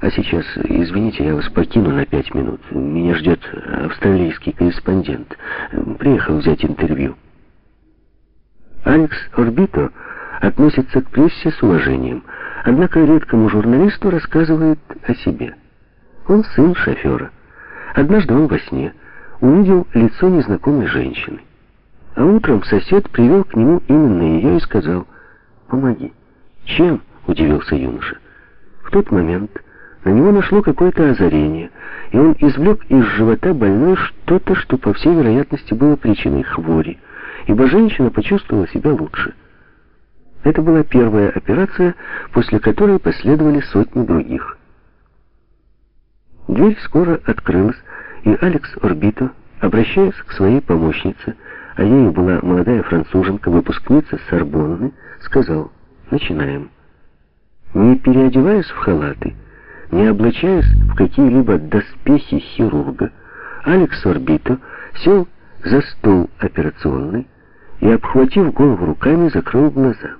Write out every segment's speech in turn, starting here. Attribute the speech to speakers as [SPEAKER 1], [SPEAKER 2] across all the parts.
[SPEAKER 1] А сейчас, извините, я вас покину на пять минут. Меня ждет австралийский корреспондент. Приехал взять интервью. Алекс Орбито относится к прессе с уважением, однако редкому журналисту рассказывает о себе. Он сын шофера. Однажды он во сне увидел лицо незнакомой женщины. А утром сосед привел к нему именно ее и сказал «Помоги». «Чем?» — удивился юноша. В тот момент на него нашло какое-то озарение, и он извлек из живота больной что-то, что, по всей вероятности, было причиной хвори, ибо женщина почувствовала себя лучше. Это была первая операция, после которой последовали сотни других. Дверь скоро открылась, и Алекс Орбито, обращаясь к своей помощнице, а ею была молодая француженка, выпускница Сорбонны, сказал «Начинаем». Не переодеваясь в халаты, не облачаясь в какие-либо доспехи хирурга, Алекс Орбито сел за стол операционный и, обхватив голову руками, закрыл глаза.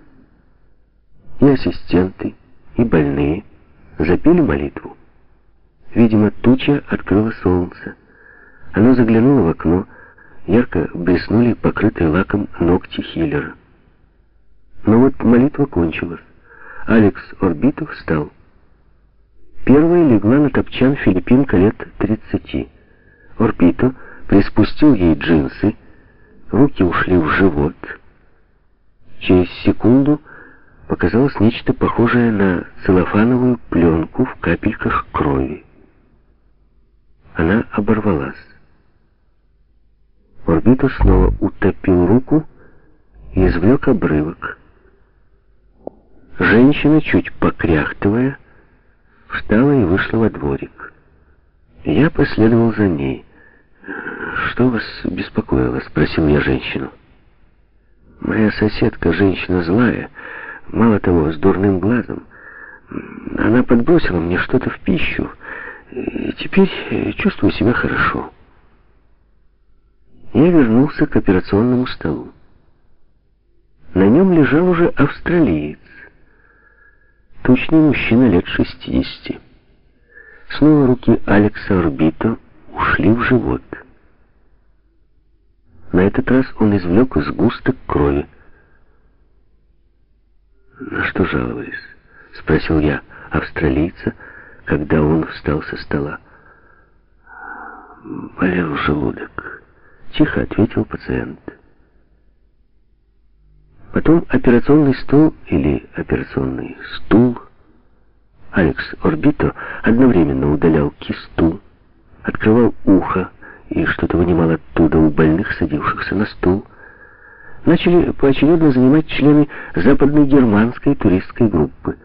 [SPEAKER 1] И ассистенты, и больные запели молитву. Видимо, туча открыла солнце. Оно заглянуло в окно, ярко блеснули покрытые лаком ногти Хиллера. Но вот молитва кончилась. Алекс Орбито встал. Первой легла на топчан филиппинка лет 30. Орбито приспустил ей джинсы, руки ушли в живот. Через секунду показалось нечто похожее на целлофановую пленку в капельках крови. Она оборвалась. Орбито снова утопил руку и извлек обрывок. Женщина, чуть покряхтывая, встала и вышла во дворик. Я последовал за ней. «Что вас беспокоило?» — спросил я женщину. «Моя соседка, женщина злая, мало того, с дурным глазом. Она подбросила мне что-то в пищу, и теперь чувствую себя хорошо». Я вернулся к операционному столу. На нем лежал уже австралиец. Тучный мужчина лет 60. Снова руки Алекса Орбито ушли в живот. На этот раз он извлек из густок крови. «На что жаловались?» — спросил я австралийца, когда он встал со стола. «Болел желудок». Тихо ответил пациент. Потом операционный стол или операционный стул. Алекс Орбито одновременно удалял кисту, открывал ухо и что-то вынимал оттуда у больных, садившихся на стул. Начали поочередно занимать члены западной германской туристской группы.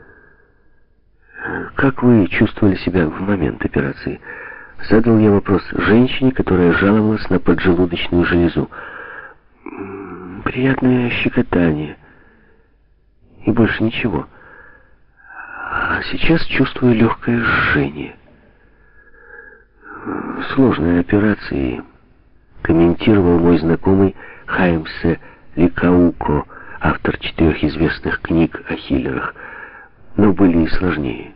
[SPEAKER 1] «Как вы чувствовали себя в момент операции?» Задал я вопрос женщине, которая жаловалась на поджелудочную железу. Приятное щекотание. И больше ничего. А сейчас чувствую легкое жжение. Сложные операции, комментировал мой знакомый Хаймсе Ликауко, автор четырех известных книг о хиллерах. Но были и сложнее.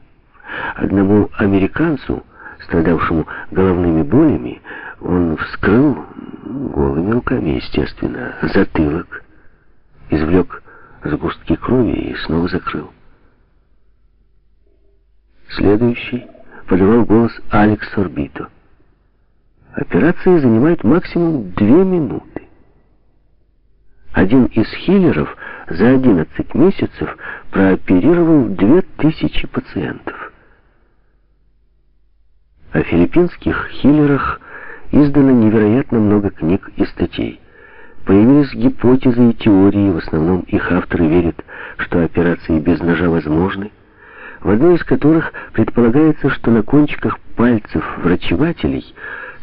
[SPEAKER 1] Одному американцу страдавшему головными болями, он вскрыл голыми руками, естественно, затылок, извлек сгустки крови и снова закрыл. Следующий подавал голос Алекс Орбито. Операция занимает максимум две минуты. Один из хиллеров за 11 месяцев прооперировал 2000 пациентов. О филиппинских хиллерах издано невероятно много книг и статей. Появились гипотезы и теории, в основном их авторы верят, что операции без ножа возможны, в одной из которых предполагается, что на кончиках пальцев врачевателей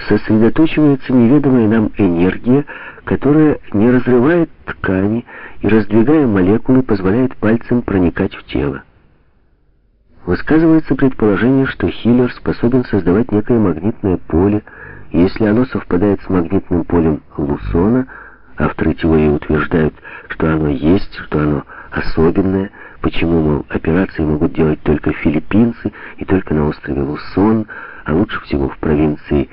[SPEAKER 1] сосредоточивается неведомая нам энергия, которая не разрывает ткани и, раздвигая молекулы, позволяет пальцам проникать в тело. Высказывается предположение, что Хиллер способен создавать некое магнитное поле, если оно совпадает с магнитным полем Лусона, авторы теории утверждают, что оно есть, что оно особенное, почему, мол, операции могут делать только филиппинцы и только на острове Лусон, а лучше всего в провинции